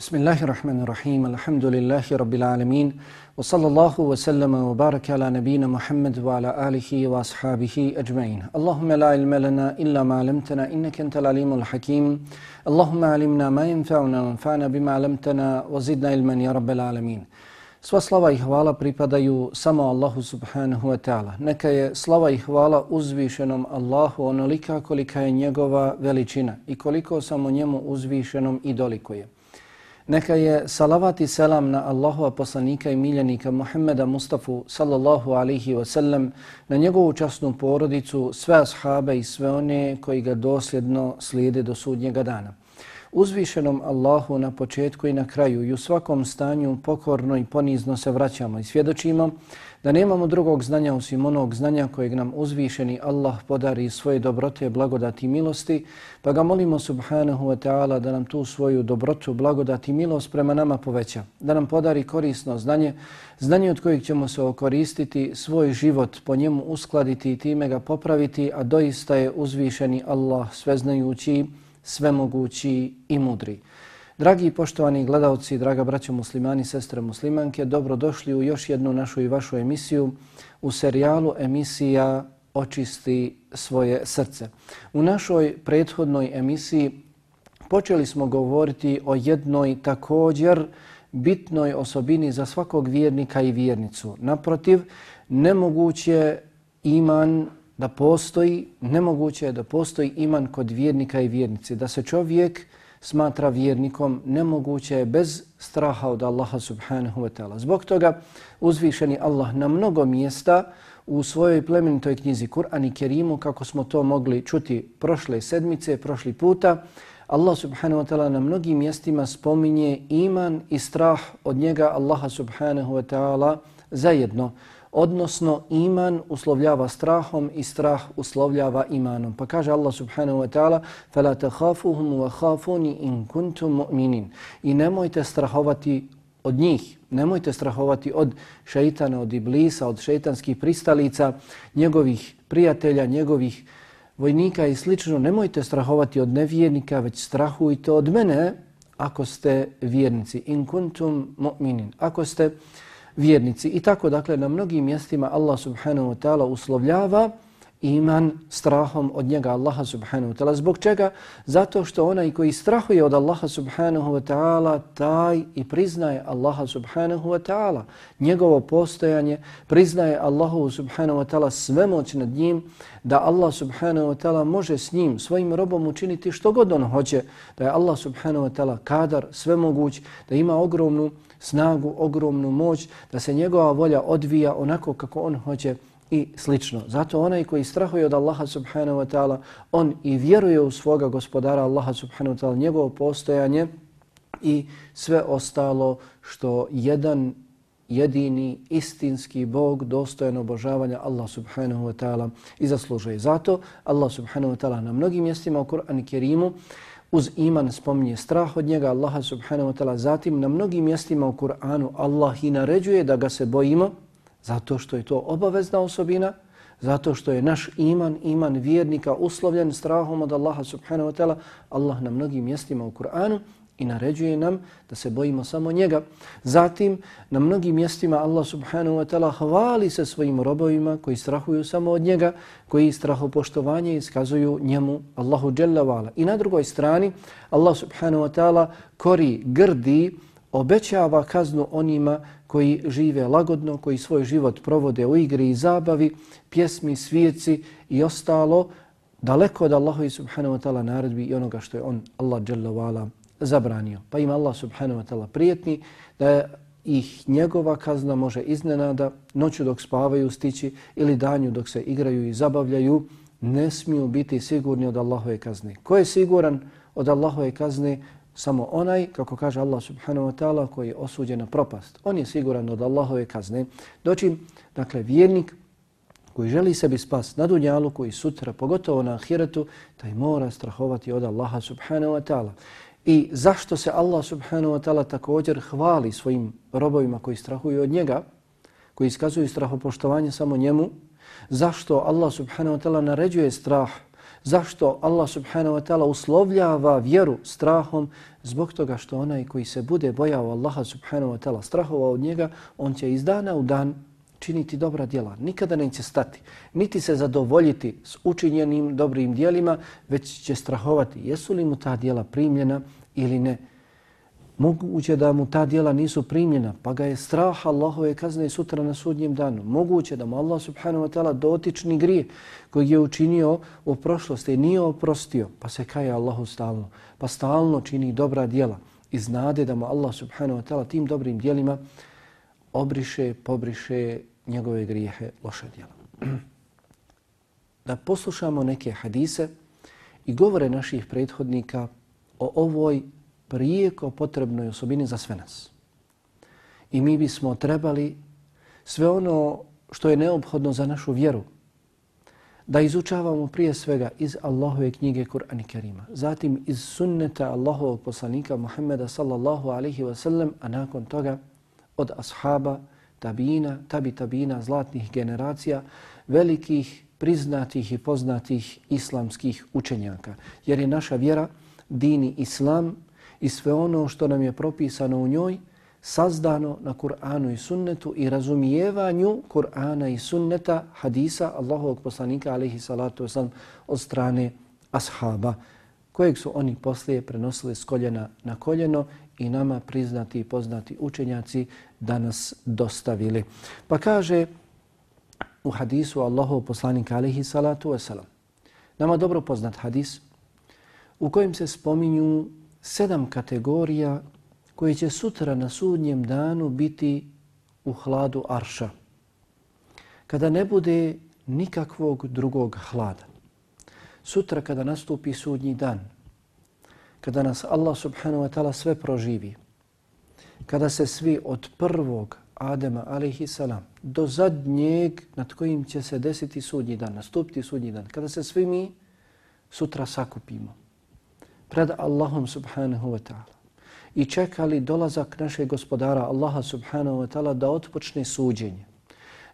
Bismillahirrahmanirrahim. الله الرحمن alamin. الحمد لله wa sallama wa baraka ala وبارك Muhammad wa ala alihi wa ashabihi ajma'in. Allahumma la ilma lana illa ma 'allamtana innaka antal alimul hakim. Allahumma 'allimna ma yanfa'una وانفعنا bima 'allamtana wa zidna ilman رب العالمين alamin. Sva slava i hvala pripadaju samo Allahu subhanahu wa ta'ala. Neka je slava i hvala uzvišenom Allahu onolika kolika je njegova veličina i koliko samo njemu uzvišenom i dolikuje. Neka je salavat i selam na Allahova poslanika i miljenika Muhammeda Mustafa sallallahu alihi wasallam, na njegovu časnu porodicu, sve ashabe i sve one koji ga dosljedno slijede do sudnjega dana uzvišenom Allahu na početku i na kraju i u svakom stanju pokorno i ponizno se vraćamo i svjedočimo da nemamo drugog znanja osim onog znanja kojeg nam uzvišeni Allah podari svoje dobrote, blagodati i milosti, pa ga molimo subhanahu wa ta'ala da nam tu svoju dobrotu, blagodati i milost prema nama poveća, da nam podari korisno znanje, znanje od kojeg ćemo se okoristiti, svoj život po njemu uskladiti i time ga popraviti, a doista je uzvišeni Allah sveznajući svemogući i mudri. Dragi i poštovani gledalci, draga braćo muslimani, sestre muslimanke, dobrodošli u još jednu našu i vašu emisiju u serijalu emisija Očisti svoje srce. U našoj prethodnoj emisiji počeli smo govoriti o jednoj također bitnoj osobini za svakog vjernika i vjernicu. Naprotiv, nemoguće iman da postoji, nemoguće je da postoji iman kod vjernika i vjernice. Da se čovjek smatra vjernikom, nemoguće je bez straha od Allaha subhanahu wa ta'ala. Zbog toga uzvišeni Allah na mnogo mjesta u svojoj plemenitoj knjizi Kur'an i Kerimu, kako smo to mogli čuti prošle sedmice, prošli puta, Allah subhanahu wa ta'ala na mnogim mjestima spominje iman i strah od njega Allaha subhanahu wa ta'ala zajedno odnosno iman uslovljava strahom i strah uslovljava imanom. Pa kaže Allah subhanahu wa ta'ala فَلَا تَخَافُهُمْ وَخَافُونِ إِن كُنْتُمْ مُؤْمِنِينَ I nemojte strahovati od njih, nemojte strahovati od šeitana, od iblisa, od šeitanskih pristalica, njegovih prijatelja, njegovih vojnika i slično. Nemojte strahovati od nevjernika, već strahujte od mene ako ste vjernici. In kuntum mu'minin. Ako ste vjernici vjernici. I tako, dakle, na mnogim mjestima Allah subhanahu wa ta'ala uslovljava iman strahom od njega Allaha subhanahu wa ta'ala. Zbog čega? Zato što onaj koji strahuje od Allaha subhanahu wa ta'ala, taj i priznaje Allaha subhanahu wa ta'ala. Njegovo postojanje priznaje Allahu subhanahu wa ta'ala svemoć nad njim, da Allah subhanahu wa ta'ala može s njim, svojim robom učiniti što god on hoće, da je Allah subhanahu wa ta'ala kadar, svemoguć, da ima ogromnu snagu, ogromnu moć, da se njegova volja odvija onako kako on hoće i slično. Zato onaj koji strahuje od Allaha subhanahu wa ta'ala, on i vjeruje u svoga gospodara Allaha subhanahu wa ta'ala, njegovo postojanje i sve ostalo što jedan jedini istinski Bog dostojan obožavanja Allah subhanahu wa ta'ala i zaslužuje. Zato Allah subhanahu wa ta'ala na mnogim mjestima u Kur'an i Kerimu uz iman spominje strah od njega Allaha subhanahu wa ta'ala. Zatim na mnogim mjestima u Kur'anu Allah i naređuje da ga se bojimo zato što je to obavezna osobina, zato što je naš iman, iman vjernika uslovljen strahom od Allaha subhanahu wa ta'ala. Allah na mnogim mjestima u Kur'anu i naređuje nam da se bojimo samo njega. Zatim, na mnogim mjestima Allah subhanahu wa ta'ala hvali se svojim robovima koji strahuju samo od njega, koji strahopoštovanje iskazuju njemu Allahu Jalla wa'ala. I na drugoj strani, Allah subhanahu wa ta'ala kori, grdi, obećava kaznu onima koji žive lagodno, koji svoj život provode u igri i zabavi, pjesmi, svijeci i ostalo, daleko od Allahu subhanahu wa ta'ala naredbi i onoga što je on, Allah Jalla wa'ala, zabranio. Pa ima Allah subhanahu wa ta'ala prijetni da ih njegova kazna može iznenada noću dok spavaju stići ili danju dok se igraju i zabavljaju, ne smiju biti sigurni od Allahove kazne. Ko je siguran od Allahove kazne? Samo onaj, kako kaže Allah subhanahu wa ta'ala, koji je osuđen na propast. On je siguran od Allahove kazne. Doći, dakle, vjernik koji želi sebi spas na dunjalu, koji sutra, pogotovo na ahiretu, taj mora strahovati od Allaha subhanahu wa ta'ala. I zašto se Allah subhanahu wa ta'ala također hvali svojim robovima koji strahuju od njega, koji iskazuju strahopoštovanje samo njemu, zašto Allah subhanahu wa ta'ala naređuje strah, Zašto Allah subhanahu wa ta'ala uslovljava vjeru strahom? Zbog toga što onaj koji se bude bojao Allaha subhanahu wa ta'ala strahova od njega, on će iz dana u dan činiti dobra djela. Nikada neće stati, niti se zadovoljiti s učinjenim dobrim djelima, već će strahovati jesu li mu ta djela primljena ili ne. Moguće da mu ta djela nisu primljena, pa ga je strah Allahove kazne sutra na sudnjem danu. Moguće da mu Allah subhanahu wa ta'ala dotični grije koji je učinio u prošlosti nije oprostio, pa se kaje Allahu stalno, pa stalno čini dobra djela i znade da mu Allah subhanahu wa ta'ala tim dobrim djelima obriše, pobriše njegove grijehe, loše djela. Da poslušamo neke hadise i govore naših prethodnika o ovoj prijeko potrebnoj osobini za sve nas. I mi bismo trebali sve ono što je neophodno za našu vjeru da izučavamo prije svega iz Allahove knjige Kur'an i Kerima, zatim iz sunneta Allahovog poslanika Muhammeda sallallahu alaihi wa sallam, a nakon toga od ashaba, tabina, tabi tabina, zlatnih generacija, velikih, priznatih i poznatih islamskih učenjaka. Jer je naša vjera, dini islam i sve ono što nam je propisano u njoj, sazdano na Kur'anu i sunnetu i razumijevanju Kur'ana i sunneta hadisa Allahovog poslanika alaihi salatu wasalam od strane ashaba kojeg su oni poslije prenosili s koljena na koljeno i nama priznati i poznati učenjaci danas dostavili. Pa kaže u hadisu Allahov poslanika alaihi salatu wasalam, nama dobro poznat hadis u kojem se spominju sedam kategorija koje će sutra na sudnjem danu biti u hladu arša. Kada ne bude nikakvog drugog hlada. Sutra kada nastupi sudnji dan, kada nas Allah subhanahu wa ta'ala sve proživi, kada se svi od prvog Adema alaihi salam do zadnjeg nad kojim će se desiti sudnji dan, nastupiti sudnji dan, kada se svi mi sutra sakupimo pred Allahom subhanahu wa ta'ala i čekali dolazak našeg gospodara Allaha subhanahu wa ta'ala da otpočne suđenje,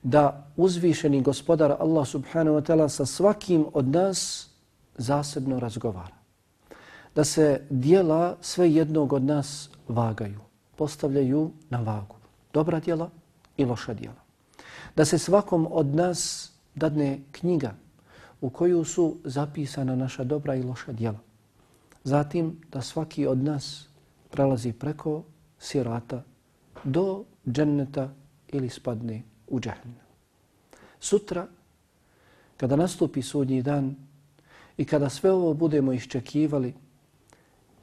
da uzvišeni gospodar Allah subhanahu wa ta'ala sa svakim od nas zasebno razgovara da se dijela sve jednog od nas vagaju, postavljaju na vagu. Dobra djela i loša djela. Da se svakom od nas dadne knjiga u koju su zapisana naša dobra i loša djela. Zatim da svaki od nas prelazi preko sirata do dženneta ili spadne u džahnu. Sutra, kada nastupi sudnji dan i kada sve ovo budemo iščekivali,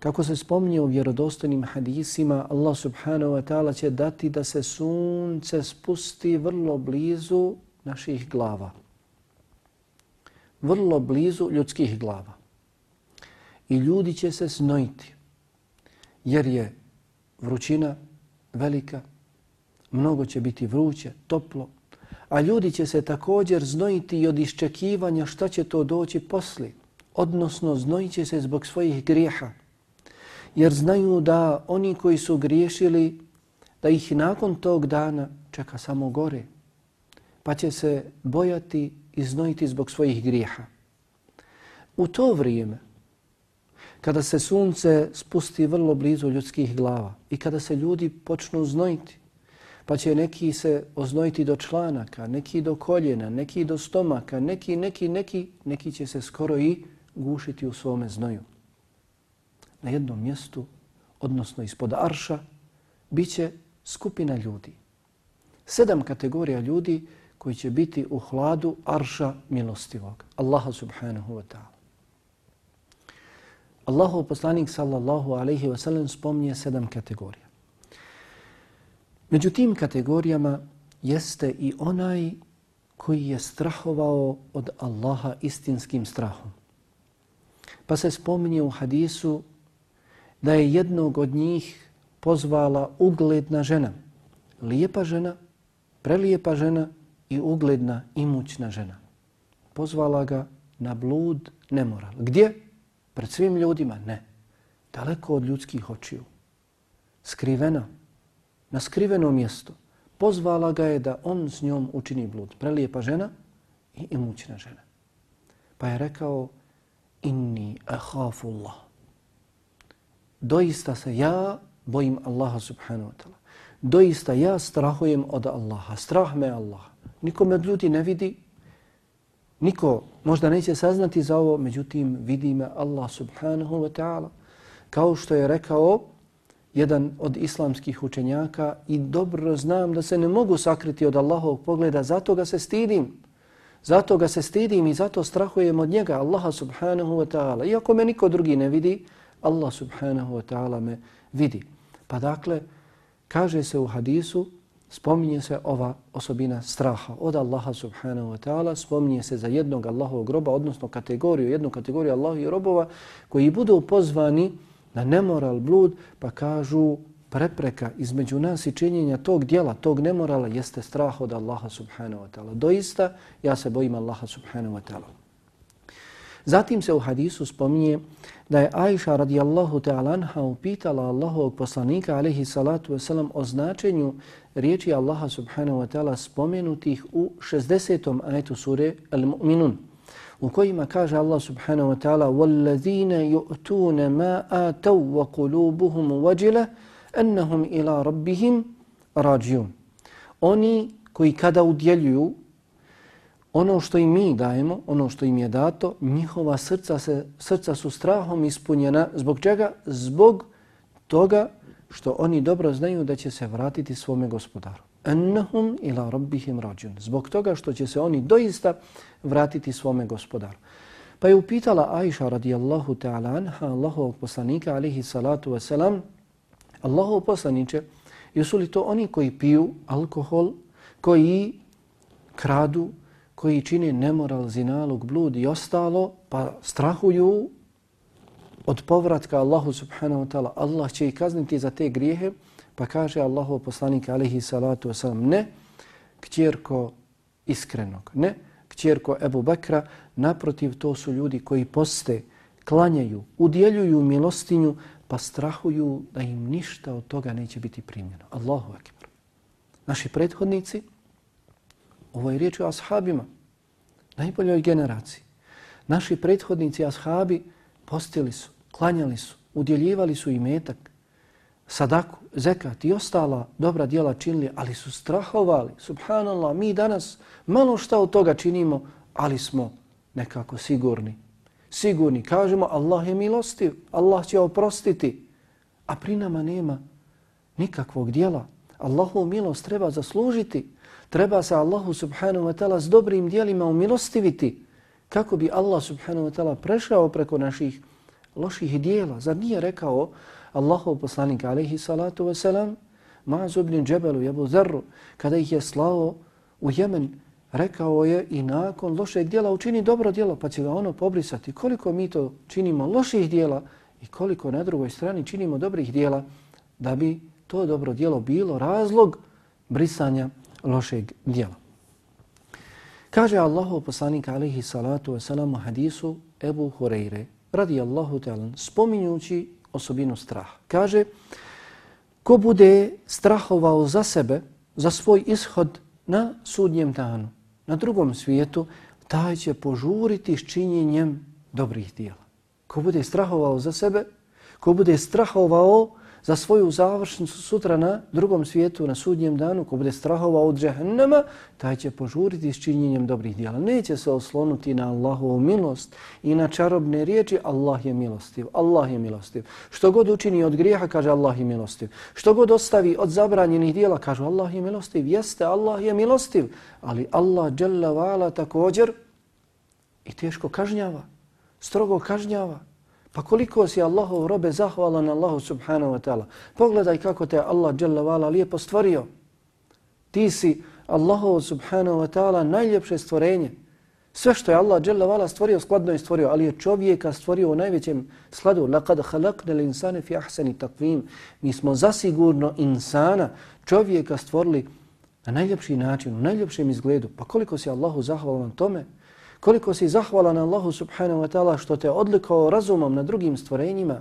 Kako se spominje u vjerodostojnim hadisima, Allah subhanahu wa ta'ala će dati da se sunce spusti vrlo blizu naših glava. Vrlo blizu ljudskih glava. I ljudi će se snojiti, jer je vrućina velika, mnogo će biti vruće, toplo, a ljudi će se također znojiti i od iščekivanja šta će to doći posli, odnosno znojit će se zbog svojih grijeha, jer znaju da oni koji su griješili, da ih nakon tog dana čeka samo gore, pa će se bojati i znojiti zbog svojih grijeha. U to vrijeme, kada se sunce spusti vrlo blizu ljudskih glava i kada se ljudi počnu znojiti, pa će neki se oznojiti do članaka, neki do koljena, neki do stomaka, neki, neki, neki, neki će se skoro i gušiti u svome znoju na jednom mjestu, odnosno ispod arša, bit će skupina ljudi. Sedam kategorija ljudi koji će biti u hladu arša milostivog. Allaha subhanahu wa ta'ala. Allahu poslanik sallallahu alaihi wa sallam spomnije sedam kategorija. Među tim kategorijama jeste i onaj koji je strahovao od Allaha istinskim strahom. Pa se spominje u hadisu da je jednog od njih pozvala ugledna žena. Lijepa žena, prelijepa žena i ugledna imućna žena. Pozvala ga na blud nemoral. Gdje? Pred svim ljudima? Ne. Daleko od ljudskih očiju. Skrivena. Na skriveno mjesto. Pozvala ga je da on s njom učini blud. Prelijepa žena i imućna žena. Pa je rekao, inni ahafu Allah. Doista se ja bojim Allaha subhanahu wa ta'ala. Doista ja strahujem od Allaha. Strah me Allah. Niko me od ljudi ne vidi. Niko možda neće saznati za ovo, međutim vidi me Allah subhanahu wa ta'ala. Kao što je rekao jedan od islamskih učenjaka i dobro znam da se ne mogu sakriti od Allahovog pogleda, zato ga se stidim. Zato ga se stidim i zato strahujem od njega, Allaha subhanahu wa ta'ala. Iako me niko drugi ne vidi, Allah subhanahu wa ta'ala me vidi. Pa dakle, kaže se u hadisu, spominje se ova osobina straha od Allaha subhanahu wa ta'ala, spominje se za jednog Allahovog groba, odnosno kategoriju, jednu kategoriju Allahovih robova koji budu pozvani na nemoral, blud, pa kažu prepreka između nas i činjenja tog dijela, tog nemorala, jeste strah od Allaha subhanahu wa ta'ala. Doista, ja se bojim Allaha subhanahu wa ta'ala. Zatim se u hadisu spominje da je Aisha radijallahu ta'ala anha upitala Allahovog poslanika alaihi salatu wasalam o značenju riječi Allaha subhanahu wa ta'ala spomenutih u 60. ajetu sure Al-Mu'minun u kojima kaže Allah subhanahu wa ta'ala وَالَّذِينَ يُؤْتُونَ مَا آتَوْ وَقُلُوبُهُمْ وَجِلَ أَنَّهُمْ إِلَىٰ رَبِّهِمْ رَاجِيُونَ Oni koji kada udjeljuju ono što im mi dajemo, ono što im je dato, njihova srca, se, srca su strahom ispunjena. Zbog čega? Zbog toga što oni dobro znaju da će se vratiti svome gospodaru. Ennahum ila rabbihim rađun. Zbog toga što će se oni doista vratiti svome gospodaru. Pa je upitala Aisha radijallahu ta'ala anha, Allahovog poslanika alihi salatu wasalam, Allahov poslaniće, jesu li to oni koji piju alkohol, koji kradu, koji čine nemoral, zinalog, blud i ostalo, pa strahuju od povratka Allahu subhanahu wa ta'ala. Allah će ih kazniti za te grijehe, pa kaže Allahov poslanik alihi salatu wasalam, ne, kćerko iskrenog, ne, kćerko Ebu Bekra, naprotiv to su ljudi koji poste, klanjaju, udjeljuju milostinju, pa strahuju da im ništa od toga neće biti primljeno. Allahu akbar. Naši prethodnici, ovo je riječ o ashabima, najboljoj generaciji. Naši prethodnici, ashabi, postili su, klanjali su, udjeljivali su i metak, sadaku, zekat i ostala dobra dijela činili, ali su strahovali. Subhanallah, mi danas malo šta od toga činimo, ali smo nekako sigurni. Sigurni, kažemo Allah je milostiv, Allah će oprostiti, a pri nama nema nikakvog dijela. Allahu milost treba zaslužiti, treba se Allahu subhanahu wa ta'ala s dobrim dijelima umilostiviti kako bi Allah subhanahu wa ta'ala prešao preko naših loših dijela. Zar nije rekao Allahov poslanik alaihi salatu wasalam, Ma'az ibn Džebelu i Abu Zerru, kada ih je slao u Jemen, rekao je i nakon lošeg dijela učini dobro dijelo, pa će ga ono pobrisati. Koliko mi to činimo loših dijela i koliko na drugoj strani činimo dobrih dijela, da bi to dobro dijelo bilo razlog brisanja lošeg dijela. Kaže Allahu poslanik alaihi salatu wasalam u hadisu Ebu Hureyre, radijallahu ta'ala, spominjući osobinu straha. Kaže, ko bude strahovao za sebe, za svoj ishod na sudnjem danu, na drugom svijetu, taj će požuriti s činjenjem dobrih dijela. Ko bude strahovao za sebe, ko bude strahovao za svoju završnicu sutra na drugom svijetu, na sudnjem danu, ko bude strahovao od džahennama, taj će požuriti s činjenjem dobrih dijela. Neće se oslonuti na Allahovu milost i na čarobne riječi Allah je milostiv, Allah je milostiv. Što god učini od grijeha, kaže Allah je milostiv. Što god ostavi od zabranjenih dijela, kaže Allah je milostiv. Jeste, Allah je milostiv, ali Allah dželle vala također i teško kažnjava, strogo kažnjava. Pa koliko si Allahov robe zahvalan Allahu subhanahu wa ta'ala. Pogledaj kako te Allah jalla vala lijepo stvorio. Ti si Allahov subhanahu wa ta'ala najljepše stvorenje. Sve što je Allah jalla vala stvorio, skladno je stvorio, ali je čovjeka stvorio u najvećem skladu. Laqad khalaqna l-insane fi ahsani taqvim. Mi smo zasigurno insana, čovjeka stvorili na najljepši način, u najljepšem izgledu. Pa koliko si Allahu zahvalan tome? Koliko si zahvalan Allahu subhanahu wa ta'ala što te odlikao razumom na drugim stvorenjima,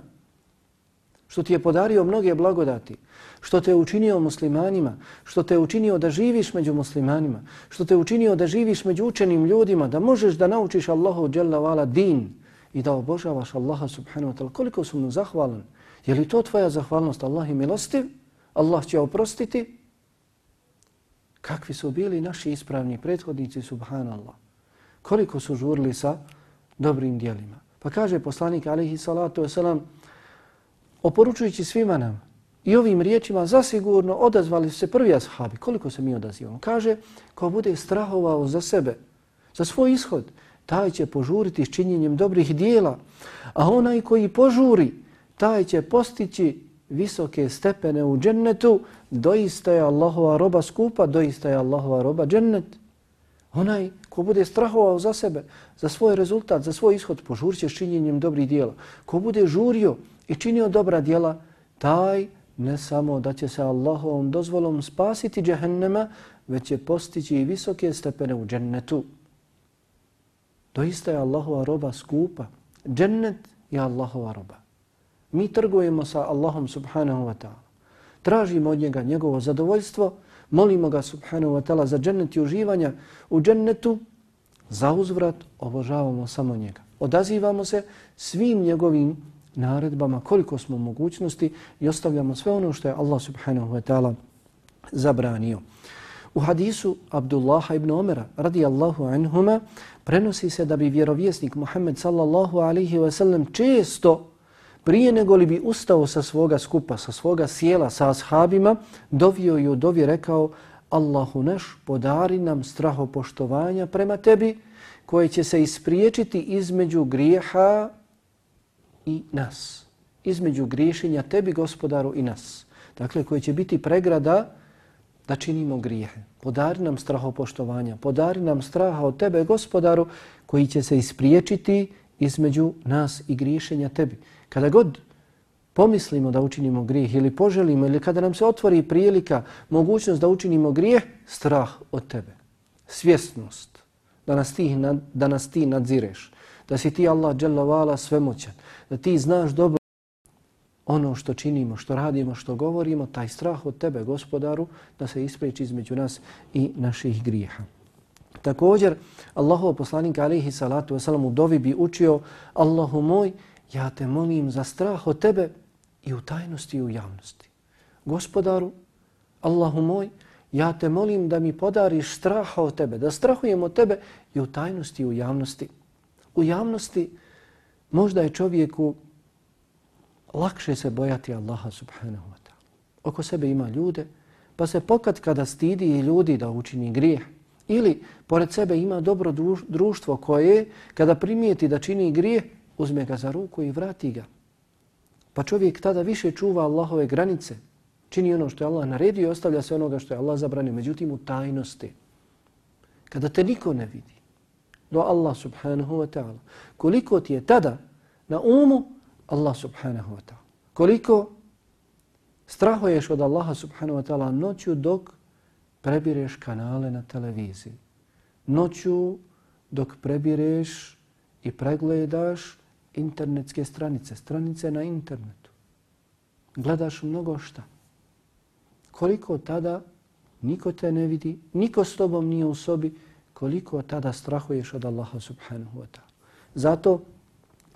što ti je podario mnoge blagodati, što te učinio muslimanima, što te učinio da živiš među muslimanima, što te učinio da živiš među učenim ljudima, da možeš da naučiš Allahu dželle vala din i da obožavaš Allaha subhanahu wa ta'ala, koliko su mu zahvalan? Je li to tvoja zahvalnost? Allah je milostiv? Allah će oprostiti? Kakvi su bili naši ispravni prethodnici, subhanallah? Koliko su žurili sa dobrim dijelima? Pa kaže poslanik alihi salatu wasalam, oporučujući svima nam i ovim riječima zasigurno odazvali se prvi ashabi. Koliko se mi odazivamo? Kaže, ko bude strahovao za sebe, za svoj ishod, taj će požuriti s činjenjem dobrih dijela, a onaj koji požuri, taj će postići visoke stepene u džennetu, doista je Allahova roba skupa, doista je Allahova roba džennet. Onaj ko bude strahovao za sebe, za svoj rezultat, za svoj ishod, požurit će s činjenjem dobrih dijela. Ko bude žurio i činio dobra dijela, taj ne samo da će se Allahovom dozvolom spasiti džehennema, već će postići i visoke stepene u džennetu. Doista je Allahova roba skupa. Džennet je Allahova roba. Mi trgujemo sa Allahom subhanahu wa ta'ala. Tražimo od njega njegovo zadovoljstvo, molimo ga subhanahu wa ta'ala za džennet i uživanja u džennetu, za uzvrat obožavamo samo njega. Odazivamo se svim njegovim naredbama koliko smo mogućnosti i ostavljamo sve ono što je Allah subhanahu wa ta'ala zabranio. U hadisu Abdullaha ibn Omera radijallahu anhuma prenosi se da bi vjerovjesnik Muhammed sallallahu alaihi wa sallam često prije nego li bi ustao sa svoga skupa, sa svoga sjela, sa ashabima, dovio i u dovi rekao Allahu naš podari nam strahopoštovanja prema tebi koje će se ispriječiti između grijeha i nas. Između griješenja tebi gospodaru i nas. Dakle, koje će biti pregrada da činimo grijehe. Podari nam strahopoštovanja, podari nam straha od tebe gospodaru koji će se ispriječiti između nas i griješenja tebi. Kada god pomislimo da učinimo grijeh ili poželimo ili kada nam se otvori prilika, mogućnost da učinimo grijeh, strah od tebe. Svjesnost da nas ti, nad, da nas ti nadzireš. Da si ti Allah dželavala svemoćan. Da ti znaš dobro ono što činimo, što radimo, što govorimo, taj strah od tebe, gospodaru, da se ispreči između nas i naših grijeha. Također, Allahov poslanik alihi salatu wasalam u dovi bi učio Allahu moj, ja te molim za strah od tebe i u tajnosti i u javnosti. Gospodaru, Allahu moj, ja te molim da mi podariš straha od tebe, da strahujem od tebe i u tajnosti i u javnosti. U javnosti možda je čovjeku lakše se bojati Allaha subhanahu wa ta'ala. Oko sebe ima ljude, pa se pokad kada stidi i ljudi da učini grijeh, ili pored sebe ima dobro društvo koje, kada primijeti da čini grijeh, uzme ga za ruku i vrati ga. Pa čovjek tada više čuva Allahove granice, čini ono što je Allah naredio i ostavlja se onoga što je Allah zabranio, međutim u tajnosti. Kada te niko ne vidi, do Allah subhanahu wa ta'ala, koliko ti je tada na umu Allah subhanahu wa ta'ala. Koliko strahuješ od Allaha subhanahu wa ta'ala noću dok prebireš kanale na televiziji. Noću dok prebireš i pregledaš internetske stranice, stranice na internetu. Gledaš mnogo šta. Koliko tada niko te ne vidi, niko s tobom nije u sobi, koliko tada strahuješ od Allaha subhanahu wa ta'ala. Zato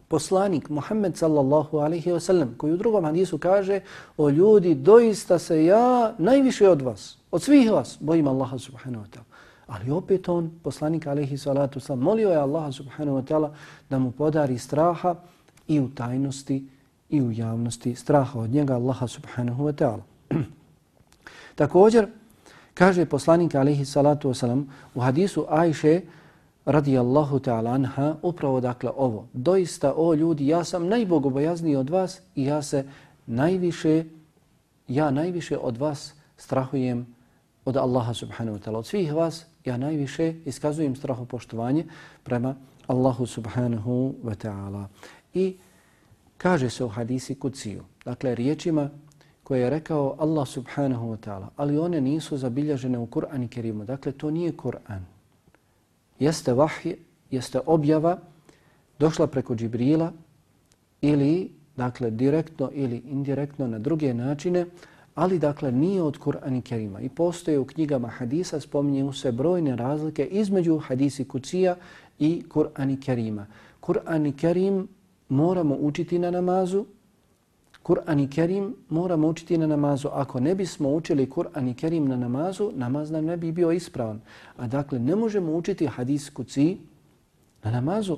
poslanik Muhammed sallallahu alaihi wa sallam koji u drugom hadisu kaže o ljudi doista se ja najviše od vas, od svih vas bojim Allaha subhanahu wa ta'ala. Ali opet on, poslanik alaihi salatu sallam, molio je Allaha subhanahu wa ta'ala da mu podari straha i u tajnosti i u javnosti straha od njega Allaha subhanahu wa ta'ala. Također, kaže poslanik alaihi salatu wasalam u hadisu Ajše radijallahu ta'ala anha, upravo dakle ovo. Doista, o ljudi, ja sam najbogobojazniji od vas i ja se najviše, ja najviše od vas strahujem od Allaha subhanahu wa ta'ala. Od svih vas ja najviše iskazujem strahopoštovanje prema Allahu subhanahu wa ta'ala. I kaže se u hadisi kuciju, dakle riječima koje je rekao Allah subhanahu wa ta'ala, ali one nisu zabilježene u Kur'an i Kerimu. Dakle, to nije Kur'an jeste vahj, jeste objava došla preko Džibrila ili dakle direktno ili indirektno na druge načine, ali dakle nije od Kur'ana Kerima. I postoje u knjigama hadisa, spominju se brojne razlike između hadisi kucija i Kur'an i Kerima. Kur'an i Kerim moramo učiti na namazu, Kur'an i Kerim moramo učiti na namazu. Ako ne bismo učili Kur'an i Kerim na namazu, namaz nam ne bi bio ispravan. A dakle, ne možemo učiti hadis kuci na namazu.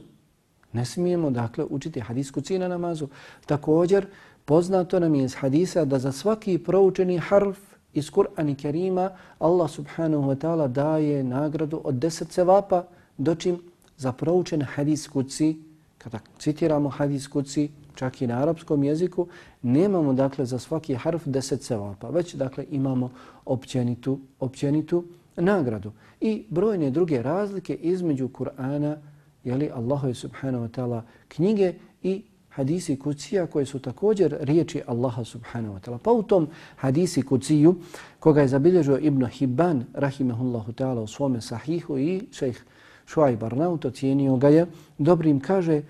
Ne smijemo, dakle, učiti hadis kuci na namazu. Također, poznato nam je iz hadisa da za svaki proučeni harf iz Kur'ana Kerima Allah subhanahu wa ta'ala daje nagradu od deset cevapa, dočim za proučen hadis kuci, kada citiramo hadis kuci, čak i na arapskom jeziku, nemamo dakle za svaki harf deset sevapa, već dakle imamo općenitu, općenitu nagradu. I brojne druge razlike između Kur'ana, jeli Allahu subhanahu wa ta'ala knjige i hadisi kucija koje su također riječi Allaha subhanahu wa ta'ala. Pa u tom hadisi kuciju koga je zabilježio Ibn Hibban rahimahullahu ta'ala u svome sahihu i šejh Šuaj Barnaut ocijenio ga je dobrim kaže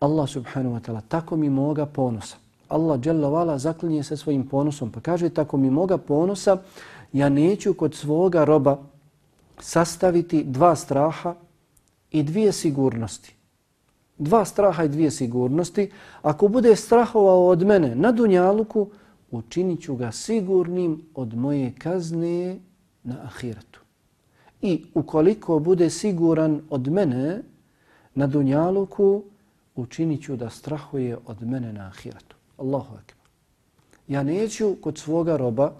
Allah subhanahu wa ta'ala, tako mi moga ponosa. Allah jalla vala zaklinje se svojim ponosom, pa kaže tako mi moga ponosa, ja neću kod svoga roba sastaviti dva straha i dvije sigurnosti. Dva straha i dvije sigurnosti. Ako bude strahovao od mene na dunjaluku, učinit ću ga sigurnim od moje kazne na ahiretu. I ukoliko bude siguran od mene na dunjaluku, učinit ću da strahuje od mene na ahiretu. Allahu akbar. Ja neću kod svoga roba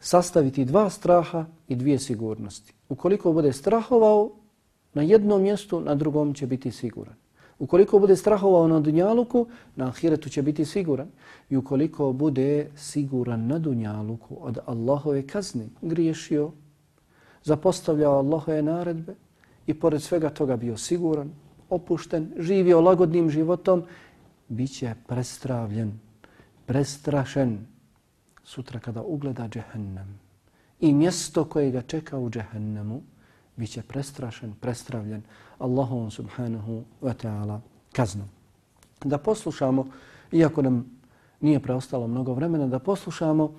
sastaviti dva straha i dvije sigurnosti. Ukoliko bude strahovao na jednom mjestu, na drugom će biti siguran. Ukoliko bude strahovao na dunjaluku, na ahiretu će biti siguran. I ukoliko bude siguran na dunjaluku od Allahove kazne, griješio, zapostavljao Allahove naredbe i pored svega toga bio siguran, opušten, živio lagodnim životom, bit će prestravljen, prestrašen sutra kada ugleda džehennem. I mjesto koje ga čeka u džehennemu bit će prestrašen, prestravljen Allahom subhanahu wa ta'ala kaznom. Da poslušamo, iako nam nije preostalo mnogo vremena, da poslušamo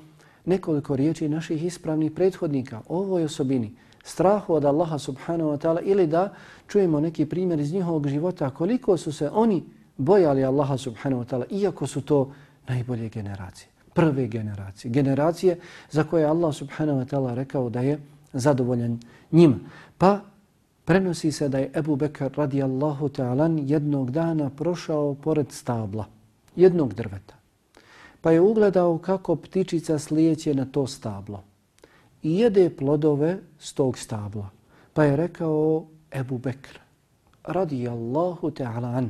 nekoliko riječi naših ispravnih prethodnika o ovoj osobini, strahu od Allaha subhanahu wa ta'ala ili da čujemo neki primjer iz njihovog života koliko su se oni bojali Allaha subhanahu wa ta'ala iako su to najbolje generacije, prve generacije, generacije za koje Allah subhanahu wa ta'ala rekao da je zadovoljan njima. Pa prenosi se da je Ebu Bekr radijallahu ta'ala jednog dana prošao pored stabla, jednog drveta. Pa je ugledao kako ptičica slijeće na to stablo i jede plodove s tog stabla. Pa je rekao Ebu Bekr, radijallahu ta'alan ta'ala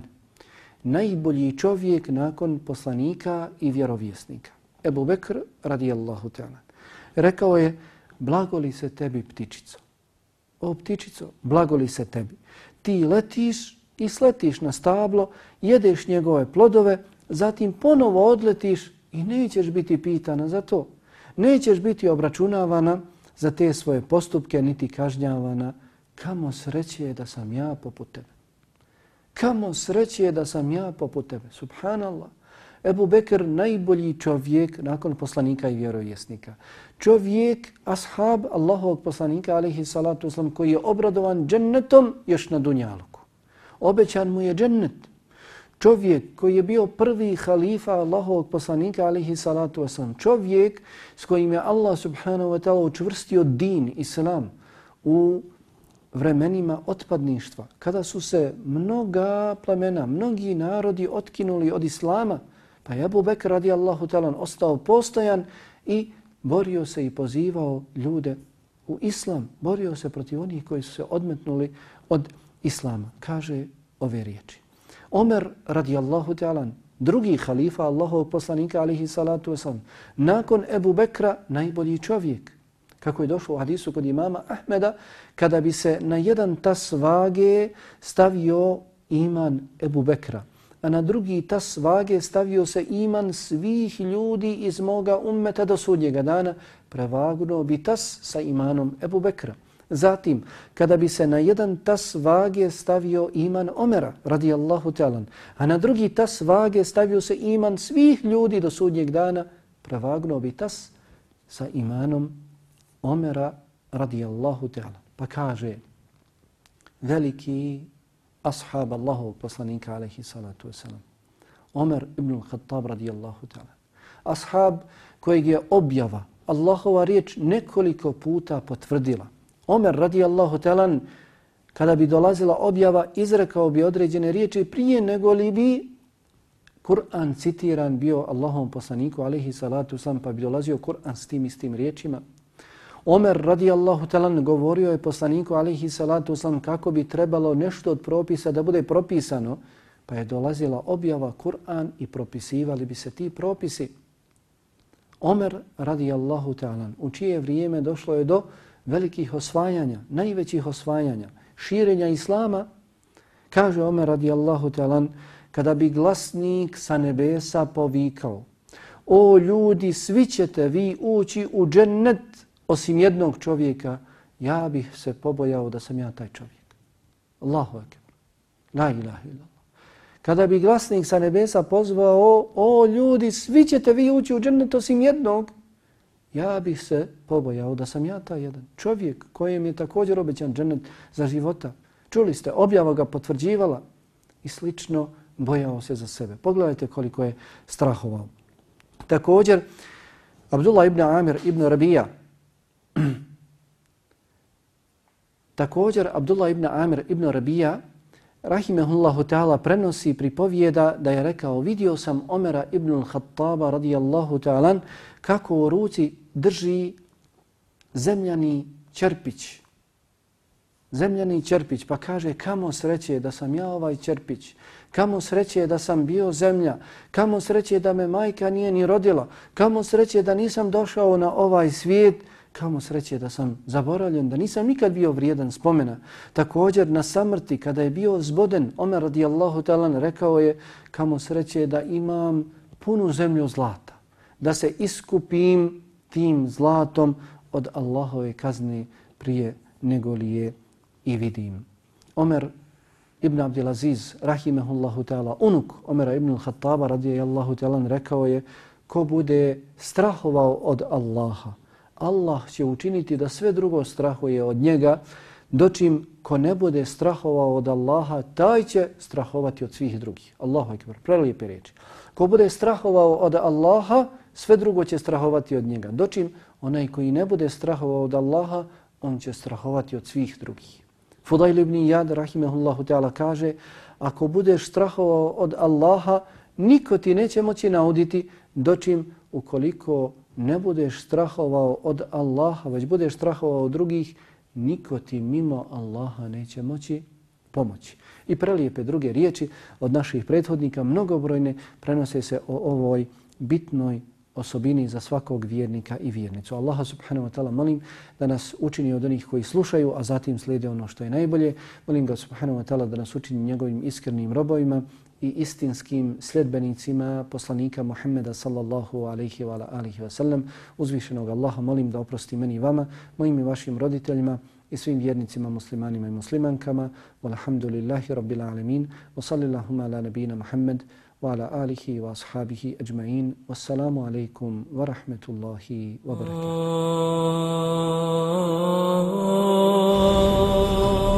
najbolji čovjek nakon poslanika i vjerovjesnika. Ebu Bekr, radijallahu ta'ala. Rekao je, blagoli se tebi ptičico. O ptičico, blagoli se tebi. Ti letiš i sletiš na stablo, jedeš njegove plodove, zatim ponovo odletiš i nećeš biti pitana za to nećeš biti obračunavana za te svoje postupke, niti kažnjavana. Kamo sreće je da sam ja poput tebe. Kamo sreće je da sam ja poput tebe. Subhanallah. Ebu Bekr najbolji čovjek nakon poslanika i vjerovjesnika. Čovjek, ashab Allahovog poslanika, alihi salatu uslam, koji je obradovan džennetom još na dunjaluku. Obećan mu je džennet čovjek koji je bio prvi halifa Allahovog poslanika alihi salatu uslam. čovjek s kojim je Allah subhanahu wa ta'ala učvrstio din, islam, u vremenima otpadništva, kada su se mnoga plemena, mnogi narodi otkinuli od islama, pa je Abu Bekr radijallahu talan ta'ala ostao postojan i borio se i pozivao ljude u islam, borio se protiv onih koji su se odmetnuli od islama, kaže ove riječi. Omer radijallahu ta'ala, drugi halifa Allahov poslanika alihi salatu wasalam, nakon Ebu Bekra najbolji čovjek. Kako je došlo u hadisu kod imama Ahmeda, kada bi se na jedan tas vage stavio iman Ebu Bekra, a na drugi tas vage stavio se iman svih ljudi iz moga ummeta do sudnjega dana, prevagnuo bi tas sa imanom Ebu Bekra. Zatim, kada bi se na jedan tas vage stavio iman Omera, radijallahu ta'ala, a na drugi tas vage stavio se iman svih ljudi do sudnjeg dana, prevagnuo bi tas sa imanom Omera, radijallahu ta'ala. Pa kaže, veliki ashab Allahovog poslanika alaihi salatu wasalam. Omer ibn al-Khattab radijallahu ta'ala. Ashab kojeg je objava Allahova riječ nekoliko puta potvrdila. Omer radijallahu ta'ala kada bi dolazila objava izrekao bi određene riječi prije nego li bi Kur'an citiran bio Allahom poslaniku alaihi salatu wasalam pa bi dolazio Kur'an s tim istim riječima. Omer radijallahu talan govorio je poslaniku alihi salatu uslam kako bi trebalo nešto od propisa da bude propisano, pa je dolazila objava Kur'an i propisivali bi se ti propisi. Omer radijallahu talan u čije vrijeme došlo je do velikih osvajanja, najvećih osvajanja, širenja Islama, kaže Omer radijallahu talan, kada bi glasnik sa nebesa povikao, o ljudi, svi ćete vi ući u džennet, osim jednog čovjeka, ja bih se pobojao da sam ja taj čovjek. Allahu akbar. La ilaha illallah. Kada bi glasnik sa nebesa pozvao, o, o ljudi, svi ćete vi ući u džennet osim jednog, ja bih se pobojao da sam ja taj jedan čovjek kojem je također obećan džennet za života. Čuli ste, objava ga potvrđivala i slično bojao se za sebe. Pogledajte koliko je strahovao. Također, Abdullah ibn Amir ibn Rabija, Također, Abdullah ibn Amir ibn Rabija, rahimehullahu ta'ala, prenosi pripovijeda da je rekao vidio sam Omera ibn al-Khattaba radijallahu ta'ala kako u ruci drži zemljani čerpić. Zemljani čerpić, pa kaže kamo sreće da sam ja ovaj čerpić, kamo sreće da sam bio zemlja, kamo sreće da me majka nije ni rodila, kamo sreće da nisam došao na ovaj svijet, Kamo sreće da sam zaboravljen, da nisam nikad bio vrijedan spomena. Također na samrti, kada je bio zboden, Omer radijallahu talan rekao je kamo sreće da imam punu zemlju zlata, da se iskupim tim zlatom od Allahove kazne prije nego li je i vidim. Omer ibn Abdelaziz, rahimehullahu ta'ala, unuk Omera ibn al-Khattaba radijallahu ta'ala rekao je ko bude strahovao od Allaha, Allah će učiniti da sve drugo strahuje od njega, dočim ko ne bude strahovao od Allaha, taj će strahovati od svih drugih. Allahu ekber, prelijepe reči. Ko bude strahovao od Allaha, sve drugo će strahovati od njega. Dočim onaj koji ne bude strahovao od Allaha, on će strahovati od svih drugih. Fudail ibn Iyad, rahimehullahu ta'ala, kaže, ako budeš strahovao od Allaha, niko ti neće moći nauditi, dočim ukoliko ne budeš strahovao od Allaha, već budeš strahovao od drugih, niko ti mimo Allaha neće moći pomoći. I prelijepe druge riječi od naših prethodnika, mnogobrojne, prenose se o ovoj bitnoj osobini za svakog vjernika i vjernicu. Allaha subhanahu wa ta'ala molim da nas učini od onih koji slušaju, a zatim slijede ono što je najbolje. Molim ga subhanahu wa ta'ala da nas učini njegovim iskrenim robovima i istinskim sljedbenicima poslanika Muhammeda sallallahu alaihi wa alihi wa sallam. Uzvišenog Allaha molim da oprosti meni i vama, mojim i vašim roditeljima i svim vjernicima, muslimanima i muslimankama. Walhamdulillahi rabbil alamin. Wa sallillahuma ala nabina Muhammed wa ala alihi wa ashabihi ajma'in. Wassalamu alaikum wa rahmetullahi wa barakatuh. Oh.